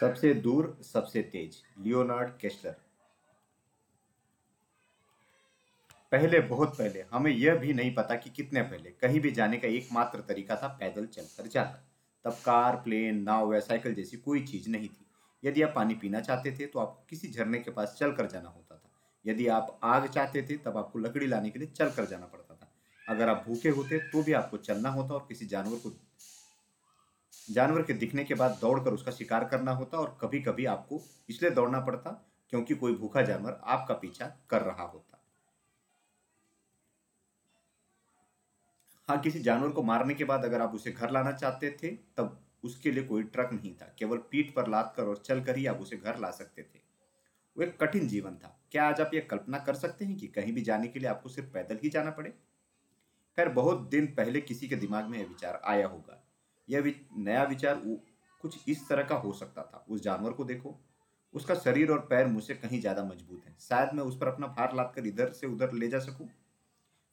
सबसे दूर, सबसे तेज, लियोनार्ड केस्लर। पहले, बहुत पहले, हमें यह भी नहीं पता कि कितने पहले, कहीं भी जाने का एकमात्र तरीका था पैदल चलकर जाना। तब कार, प्लेन, नाव, या साइकिल जैसी कोई चीज़ नहीं थी। यदि आप पानी पीना चाहते थे तो आपको किसी झरने के पास चलकर जाना होता था। यदि आप आग चाहते थे, तब आपको लकड़ी लाने के लिए चलकर जाना पड़ता था। अगर आप भूखे होते तो भी आपको चलना होता और किसी जानवर को जानवर के दिखने के बाद दौड़कर उसका शिकार करना होता और कभी कभी आपको इसलिए दौड़ना पड़ता क्योंकि कोई भूखा जानवर आपका पीछा कर रहा होता। हाँ किसी जानवर को मारने के बाद अगर आप उसे घर लाना चाहते थे, तब उसके लिए कोई ट्रक नहीं था। केवल पीठ पर लाद कर और चलकर ही आप उसे घर ला सकते थे। वो एक कठिन जीवन था। क्या आज आप ये कल्पना कर सकते हैं कि कहीं भी जाने के लिए आपको सिर्फ़ पैदल ही जाना पड़े? खैर, बहुत दिन पहले किसी के दिमाग में यह विचार आया होगा। यह वि, नया विचार कुछ इस तरह का हो सकता था। उस जानवर को देखो। उसका शरीर और पैर मुझसे कहीं ज़्यादा मज़बूत है। शायद मैं उस पर अपना भार लाद कर इधर से उधर ले जा सकूँ?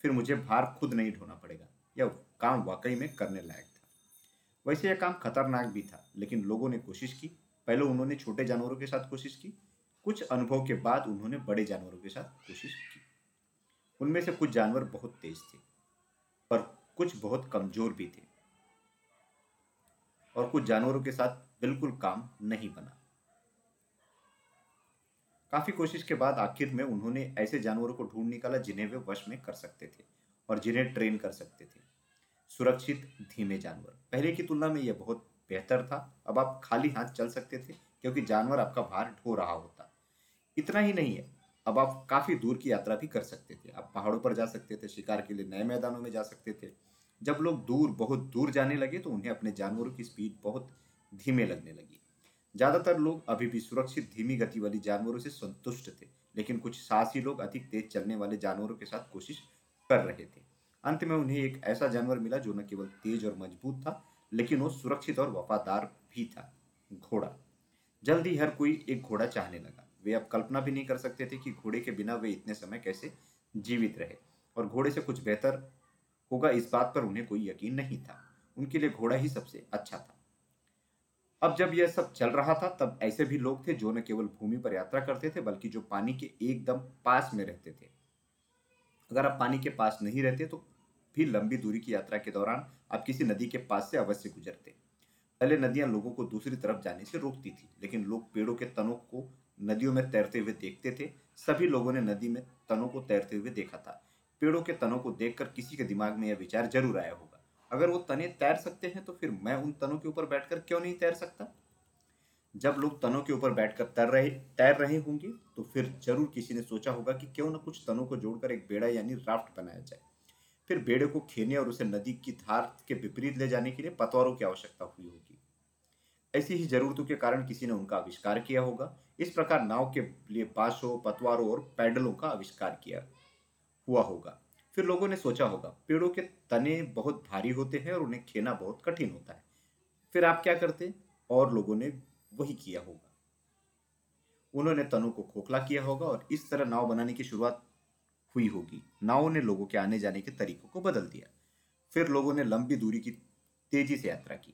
फिर मुझे भार खुद नहीं ढोना पड़ेगा। यह काम वाकई में करने लायक था। वैसे यह काम खतरनाक भी था लेकिन लोगों ने कोशिश की। पहले उन्होंने छोटे जानवरों के साथ कोशिश की। कुछ अनुभव के बाद उन्होंने बड़े जानवरों के साथ कोशिश की। उनमें से कुछ जानवर बहुत तेज थे पर कुछ बहुत कमज़ोर भी थे। और कुछ जानवरों के साथ बिल्कुल काम नहीं बना। काफ़ी कोशिश के बाद आखिर में उन्होंने ऐसे जानवरों को ढूंढ निकाला जिन्हें वे वश में कर सकते थे और जिन्हें ट्रेन कर सकते थे। सुरक्षित, धीमे जानवर। पहले की तुलना में यह बहुत बेहतर था। अब आप खाली हाथ चल सकते थे, क्योंकि जानवर आपका भार ढो रहा होता। इतना ही नहीं है। अब आप काफ़ी दूर की यात्रा भी कर सकते थे। आप पहाड़ों पर जा सकते थे, शिकार के लिए नए मैदानों में जा सकते थे। जब लोग दूर, बहुत दूर जाने लगे तो उन्हें अपने जानवरों की स्पीड बहुत धीमे लगने लगी। ज़्यादातर लोग अभी भी सुरक्षित, धीमी गति वाली जानवरों से संतुष्ट थे, लेकिन कुछ साहसी लोग अधिक तेज चलने वाले जानवरों के साथ कोशिश कर रहे थे। अंत में उन्हें एक ऐसा जानवर मिला जो न केवल तेज और मज़बूत था, लेकिन वो सुरक्षित और वफादार भी था। घोड़ा। जल्द ही हर कोई एक घोड़ा चाहने लगा। वे अब कल्पना भी नहीं कर सकते थे कि घोड़े के बिना वे इतने समय कैसे जीवित रहे। और घोड़े से कुछ बेहतर होगा, इस बात पर उन्हें कोई यकीन नहीं था। उनके लिए घोड़ा ही सबसे अच्छा था। अब जब यह सब चल रहा था, तब ऐसे भी लोग थे जो न केवल भूमि पर यात्रा करते थे, बल्कि जो पानी के एकदम पास में रहते थे। अगर आप पानी के पास नहीं रहते तो भी लंबी दूरी की यात्रा के दौरान आप किसी नदी के पास से अवश्य गुजरते। पहले नदियाँ लोगों को दूसरी तरफ़ जाने से रोकती थी, लेकिन लोग पेड़ों के तनों को नदियों में तैरते हुए देखते थे। सभी लोगों ने नदी में तनों को तैरते हुए देखा था। पेड़ों के तनों को देखकर किसी के दिमाग में यह विचार ज़रूर आया होगा। अगर वो तने तैर सकते हैं तो फिर मैं उन तनों के ऊपर बैठकर क्यों नहीं तैर सकता? जब लोग तनों के ऊपर बैठकर तैर रहे तैर रहे होंगे तो फिर ज़रूर किसी ने सोचा होगा कि क्यों ना कुछ तनों को जोड़कर एक बेड़ा यानी राफ्ट बनाया जाए। फिर बेड़े को खेने और उसे नदी की धार के विपरीत ले जाने के लिए पतवारों की आवश्यकता हुई होगी। ऐसी ही जरूरतों के कारण किसी ने उनका आविष्कार किया होगा। इस प्रकार नाव के लिए बांसों, पतवारों और पैडलों का आविष्कार किया। हुआ होगा। फिर लोगों ने सोचा होगा, पेड़ों के तने बहुत भारी होते हैं और उन्हें खेना बहुत कठिन होता है। फिर आप क्या करते? और लोगों ने वही किया होगा। उन्होंने तनों को खोखला किया होगा और इस तरह नाव बनाने की शुरुआत हुई होगी। नावों ने लोगों के आने जाने के तरीकों को बदल दिया। फिर लोगों ने लंबी दूरी की तेज़ी से यात्रा की।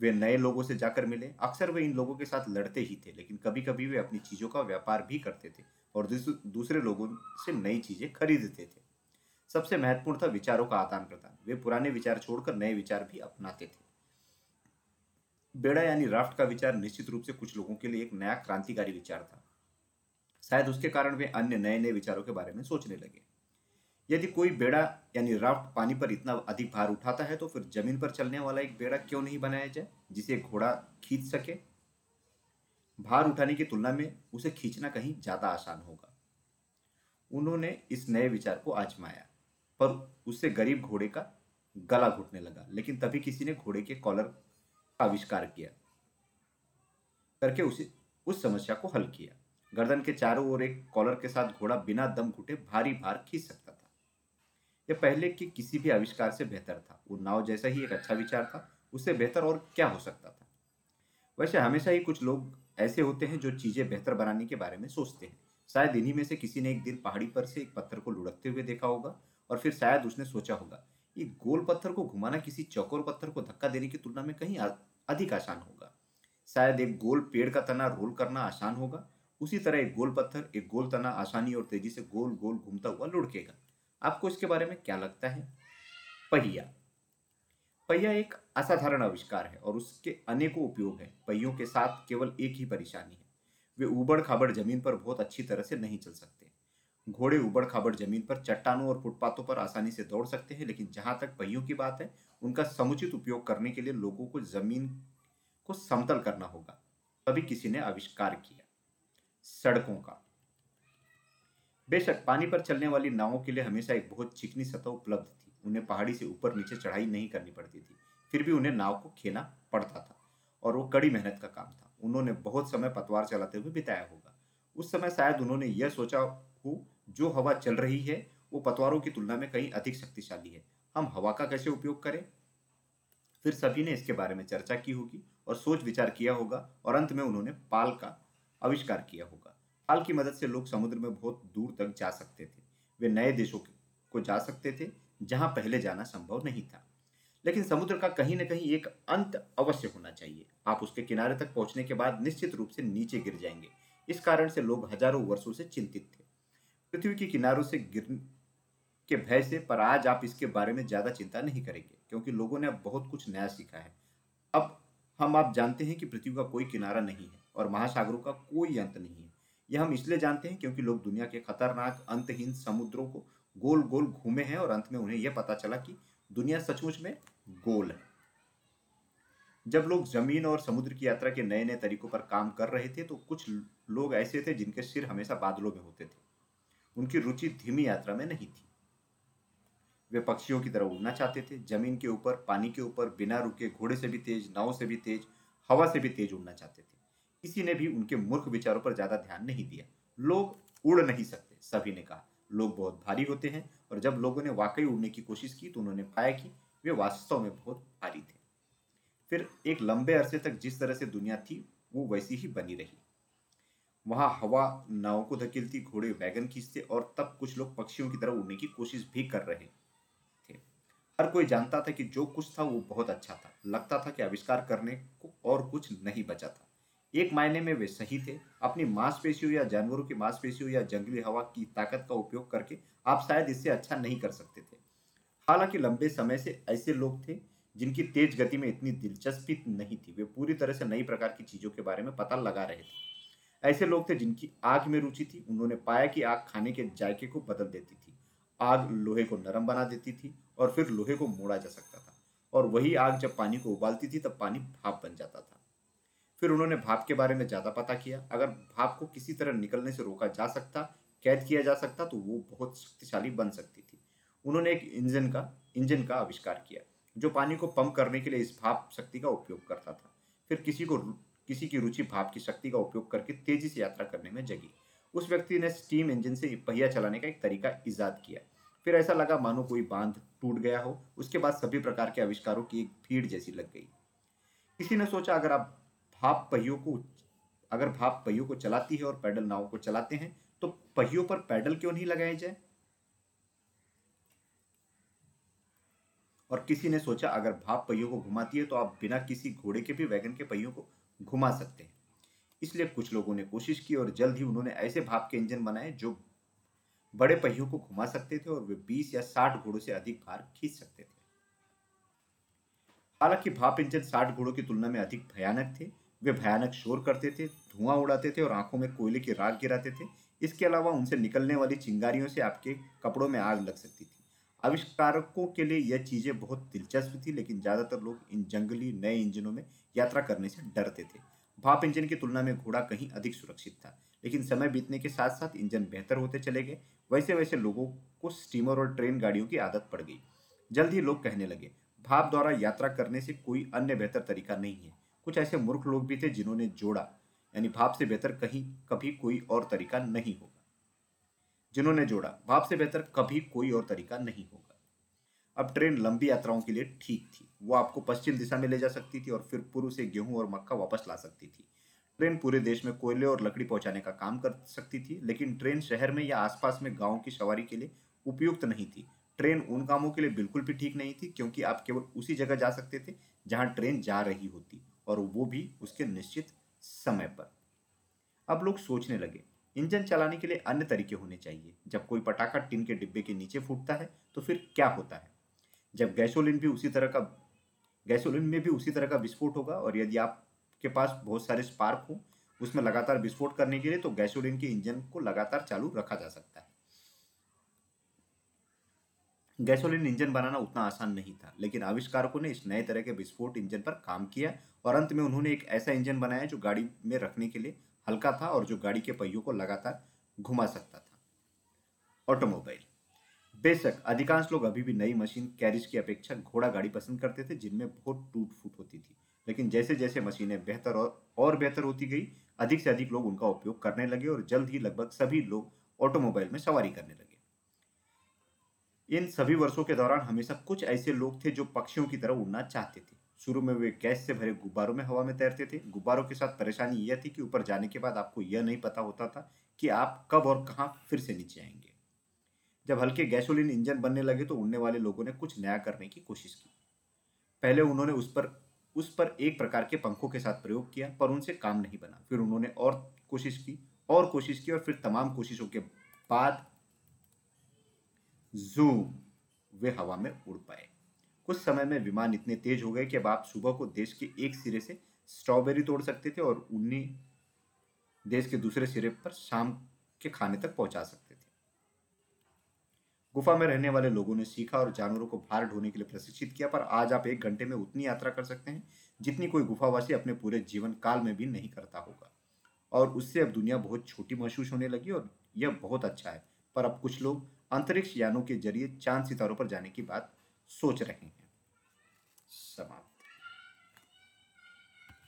वे नए लोगों से जाकर मिले। अक्सर वे इन लोगों के साथ लड़ते ही थे, लेकिन कभी कभी वे अपनी चीज़ों का व्यापार भी करते थे और दूसरे लोगों से नई चीज़ें खरीदते थे। सबसे महत्वपूर्ण था विचारों का आदान प्रदान वे पुराने विचार छोड़कर नए विचार भी अपनाते थे। बेड़ा यानी राफ्ट का विचार निश्चित रूप से कुछ लोगों के लिए एक नया क्रांतिकारी विचार था। शायद उसके कारण वे अन्य नए नए विचारों के बारे में सोचने लगे। यदि कोई बेड़ा यानी राफ्ट पानी पर इतना अधिक भार उठाता है तो फिर ज़मीन पर चलने वाला एक बेड़ा क्यों नहीं बनाया जाए, जिसे घोड़ा खींच सके? भार उठाने की तुलना में उसे खींचना कहीं ज़्यादा आसान होगा। उन्होंने इस नए विचार को आजमाया, पर उससे गरीब घोड़े का गला घुटने लगा, लेकिन तभी किसी ने घोड़े के कॉलर का आविष्कार किया, करके उसे उस समस्या को हल किया। गर्दन के चारों ओर एक कॉलर के साथ घोड़ा बिना दम घुटे भारी भार खींच सकता यह पहले के किसी भी आविष्कार से बेहतर था? वो नाव जैसा ही एक अच्छा विचार था। उससे बेहतर और क्या हो सकता था? वैसे हमेशा ही कुछ लोग ऐसे होते हैं जो चीज़ें बेहतर बनाने के बारे में सोचते हैं। शायद इन्हीं में से किसी ने एक दिन पहाड़ी पर से एक पत्थर को लुढ़कते हुए देखा होगा और फिर शायद उसने सोचा होगा, ये गोल पत्थर को घुमाना किसी चौकोर पत्थर को धक्का देने की तुलना में कहीं अधिक आसान होगा। शायद एक गोल पेड़ का तना रोल करना आसान होगा। उसी तरह एक गोल पत्थर एक गोल तना आसानी और तेज़ी से गोल गोल घूमता हुआ लुढ़केगा। आपको इसके बारे में क्या लगता है? पहिया। पहिया एक असाधारण आविष्कार है और उसके अनेकों उपयोग हैं। पहियों के साथ केवल एक ही परेशानी है। वे उबड़ खाबड़ ज़मीन पर बहुत अच्छी तरह से नहीं चल सकते। घोड़े उबड़ खाबड़ ज़मीन पर चट्टानों और फुटपाथों पर आसानी से दौड़ सकते हैं, लेकिन जहाँ तक पहियों की बात है, उनका समुचित उपयोग करने के लिए लोगों को ज़मीन को समतल करना होगा। तभी किसी ने आविष्कार किया। सड़कों का। बेशक, पानी पर चलने वाली नावों के लिए हमेशा एक बहुत चिकनी सतह उपलब्ध थी। उन्हें पहाड़ी से ऊपर नीचे चढ़ाई नहीं करनी पड़ती थी। फिर भी उन्हें नाव को खेना पड़ता था और वो कड़ी मेहनत का काम था। उन्होंने बहुत समय पतवार चलाते हुए बिताया होगा। उस समय शायद उन्होंने यह सोचा हो, जो हवा चल रही है, वो पतवारों की तुलना में कहीं अधिक शक्तिशाली है। हम हवा का कैसे उपयोग करें? फिर सभी ने इसके बारे में चर्चा की होगी और सोच विचार किया होगा और अंत में उन्होंने पाल का आविष्कार किया होगा। पाल की मदद से लोग समुद्र में बहुत दूर तक जा सकते थे। वे नए देशों को जा सकते थे, जहाँ पहले जाना संभव नहीं था। लेकिन समुद्र का कहीं न कहीं एक अंत अवश्य होना चाहिए। आप उसके किनारे तक पहुँचने के बाद निश्चित रूप से नीचे गिर जाएँगे। इस कारण से लोग हज़ारों वर्षों से चिंतित थे। पृथ्वी के किनारों से गिर, के भय से, पर आज आप इसके बारे में ज़्यादा चिंता नहीं करेंगे, क्योंकि लोगों ने अब बहुत कुछ नया सीखा है। अब हम, आप जानते हैं कि पृथ्वी का कोई किनारा नहीं है और महासागरों का कोई अंत नहीं है। यह हम इसलिए जानते हैं क्योंकि लोग दुनिया के खतरनाक, अंतहीन समुद्रों को गोल गोल घूमे हैं और अंत में उन्हें यह पता चला कि दुनिया सचमुच में गोल है। जब लोग ज़मीन और समुद्र की यात्रा के नए नए तरीकों पर काम कर रहे थे तो कुछ लोग ऐसे थे जिनके सिर हमेशा बादलों में होते थे। उनकी रुचि धीमी यात्रा में नहीं थी। वे पक्षियों की तरह उड़ना चाहते थे। ज़मीन के ऊपर, पानी के ऊपर, बिना रुके, घोड़े से भी तेज, नाव से भी तेज, हवा से भी तेज उड़ना चाहते थे। किसी ने भी उनके मूर्ख विचारों पर ज़्यादा ध्यान नहीं दिया। लोग उड़ नहीं सकते, सभी ने कहा। लोग बहुत भारी होते हैं और जब लोगों ने वाकई उड़ने की कोशिश की तो उन्होंने पाया कि वे वास्तव में बहुत भारी थे। फिर एक लंबे अरसे तक जिस तरह से दुनिया थी, वो वैसी ही बनी रही। वहाँ हवा, नाव को धकेलती, घोड़े वैगन खींचते और तब कुछ लोग पक्षियों की तरह उड़ने की कोशिश भी कर रहे थे। हर कोई जानता था कि जो कुछ था वो बहुत अच्छा था। लगता था कि आविष्कार करने को और कुछ नहीं बचा था। एक मायने में वे सही थे। अपनी मांसपेशियों या जानवरों की मांसपेशियों या जंगली हवा की ताकत का उपयोग करके आप शायद इससे अच्छा नहीं कर सकते थे। हालाँकि लंबे समय से ऐसे लोग थे जिनकी तेज गति में इतनी दिलचस्पी नहीं थी। वे पूरी तरह से नई प्रकार की चीज़ों के बारे में पता लगा रहे थे। ऐसे लोग थे जिनकी आग में रुचि थी। उन्होंने पाया कि आग खाने के जायके को बदल देती थी। आग लोहे को नरम बना देती थी और फिर लोहे को मोड़ा जा सकता था। और वही आग जब पानी को उबालती थी, तब पानी भाप बन जाता था। फिर उन्होंने भाप के बारे में ज़्यादा पता किया। अगर भाप को किसी तरह निकलने से रोका जा सकता, कैद किया जा सकता तो वो बहुत शक्तिशाली बन सकती थी। उन्होंने एक इंजन का इंजन का आविष्कार किया, जो पानी को पंप करने के लिए इस भाप शक्ति का उपयोग करता था। फिर किसी को किसी की रुचि भाप की शक्ति का उपयोग करके तेज़ी से यात्रा करने में जगी। उस व्यक्ति ने स्टीम इंजन से पहिया चलाने का एक तरीका ईजाद किया। फिर ऐसा लगा, मानो कोई बाँध टूट गया हो। उसके बाद सभी प्रकार के आविष्कारों की एक भीड़ जैसी लग गई। किसी ने सोचा, अगर आप भाप पहियों को, अगर भाप पहियों को चलाती है और पैडल नाव को चलाते हैं तो पहियों पर पैडल क्यों नहीं लगाए जाए? और किसी ने सोचा, अगर भाप पहियों को घुमाती है तो आप बिना किसी घोड़े के भी वैगन के पहियों को घुमा सकते हैं। इसलिए कुछ लोगों ने कोशिश की और जल्द ही उन्होंने ऐसे भाप के इंजन बनाए जो बड़े पहियों को घुमा सकते थे और वे 20 या 60 घोड़ों से अधिक भार खींच सकते थे। हालाँकि भाप इंजन 60 घोड़ों की तुलना में अधिक भयानक थे वे भयानक शोर करते थे, धुआँ उड़ाते थे और आँखों में कोयले की राख गिराते थे। इसके अलावा उनसे निकलने वाली चिंगारियों से आपके कपड़ों में आग लग सकती थी। आविष्कारकों के लिए यह चीज़ें बहुत दिलचस्प थी, लेकिन ज़्यादातर लोग इन जंगली नए इंजनों में यात्रा करने से डरते थे। भाप इंजन की तुलना में घोड़ा कहीं अधिक सुरक्षित था, लेकिन समय बीतने के साथ साथ इंजन बेहतर होते चले गए। वैसे वैसे लोगों को स्टीमर और ट्रेन गाड़ियों की आदत पड़ गई। जल्द ही लोग कहने लगे, भाप द्वारा यात्रा करने से कोई अन्य बेहतर तरीका नहीं है। कुछ ऐसे मूर्ख लोग भी थे जिन्होंने जोड़ा, यानी भाप से बेहतर कहीं, कभी कोई और तरीका नहीं होगा। जिन्होंने जोड़ा, भाप से बेहतर कभी कोई और तरीका नहीं होगा। अब ट्रेन लंबी यात्राओं के लिए ठीक थी। वो आपको पश्चिम दिशा में ले जा सकती थी और फिर पूर्व से गेहूँ और मक्का वापस ला सकती थी। ट्रेन पूरे देश में कोयले और लकड़ी पहुँचाने का काम कर सकती थी, लेकिन ट्रेन शहर में या आसपास में गाँव की सवारी के लिए उपयुक्त नहीं थी। ट्रेन उन कामों के लिए बिल्कुल भी ठीक नहीं थी, क्योंकि आप केवल उसी जगह जा सकते थे जहाँ ट्रेन जा रही होती। और वो भी उसके निश्चित समय पर। अब लोग सोचने लगे, इंजन चलाने के लिए अन्य तरीके होने चाहिए। जब कोई पटाखा टिन के डिब्बे के नीचे फूटता है तो फिर क्या होता है? जब गैसोलिन भी उसी तरह का गैसोलिन में भी उसी तरह का विस्फोट होगा और यदि आपके पास बहुत सारे स्पार्क हो, उसमें लगातार विस्फोट करने के लिए तो गैसोलिन के इंजन को लगातार चालू रखा जा सकता है। गैसोलीन इंजन बनाना उतना आसान नहीं था लेकिन आविष्कारकों ने इस नए तरह के विस्फोट इंजन पर काम किया और अंत में उन्होंने एक ऐसा इंजन बनाया जो गाड़ी में रखने के लिए हल्का था और जो गाड़ी के पहियों को लगातार घुमा सकता था। ऑटोमोबाइल। बेशक अधिकांश लोग अभी भी नई मशीन कैरिज की अपेक्षा घोड़ा गाड़ी पसंद करते थे जिनमें बहुत टूट फूट होती थी। लेकिन जैसे जैसे मशीनें बेहतर और, और बेहतर होती गई अधिक से अधिक लोग उनका उपयोग करने लगे और जल्द ही लगभग सभी लोग ऑटोमोबाइल में सवारी करने लगे। इन सभी वर्षों के दौरान हमेशा कुछ ऐसे लोग थे जो पक्षियों की तरह उड़ना चाहते थे। शुरू में वे गैस से भरे गुब्बारों में हवा में तैरते थे। गुब्बारों के साथ परेशानी यह थी कि ऊपर जाने के बाद आपको यह नहीं पता होता था कि आप कब और कहाँ फिर से नीचे आएँगे। जब हल्के गैसोलीन इंजन बनने लगे तो उड़ने वाले लोगों ने कुछ नया करने की कोशिश की। पहले उन्होंने उस पर उस पर एक प्रकार के पंखों के साथ प्रयोग किया, पर उनसे काम नहीं बना। फिर उन्होंने और कोशिश की, और कोशिश की और फिर तमाम कोशिशों के बाद जूम वे हवा में उड़ पाए। कुछ समय में विमान इतने तेज हो गए कि अब आप सुबह को देश के एक सिरे से स्ट्रॉबेरी तोड़ सकते थे और उन्हीं देश के दूसरे सिरे पर शाम के खाने तक पहुँचा सकते थे। गुफा में रहने वाले लोगों ने सीखा और जानवरों को भार ढोने के लिए प्रशिक्षित किया, पर आज आप एक घंटे में उतनी यात्रा कर सकते हैं, जितनी कोई गुफावासी अपने पूरे जीवन काल में भी नहीं करता होगा। और उससे अब दुनिया बहुत छोटी महसूस होने लगी और यह बहुत अच्छा है। पर अब कुछ लोग अंतरिक्ष यानों के ज़रिए चाँद सितारों पर जाने की बात सोच रहे हैं। समाप्त।